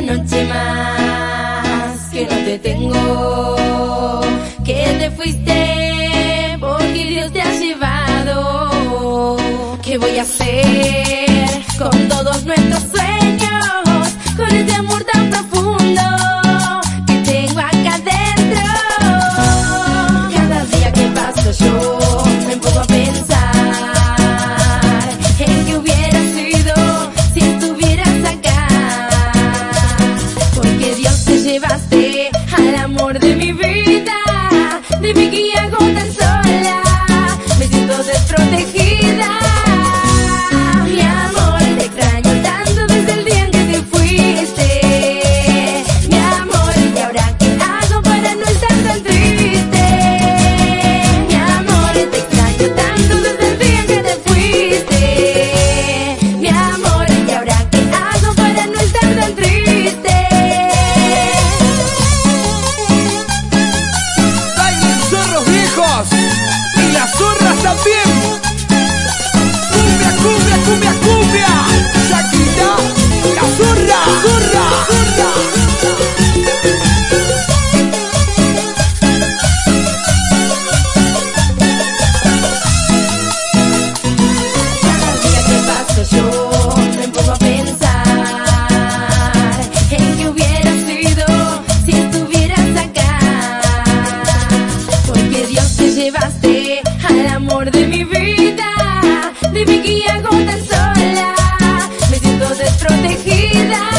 noche más que no te tengo, que te fuiste porque Dios te ha llevado. ¿Qué voy a hacer? desprotegidos. Yo tampoco a pensar en qué hubiera sido si estuvieras acá, porque Dios te llevaste al amor de mi vida, de mi guía con tan sola, me siento desprotegida.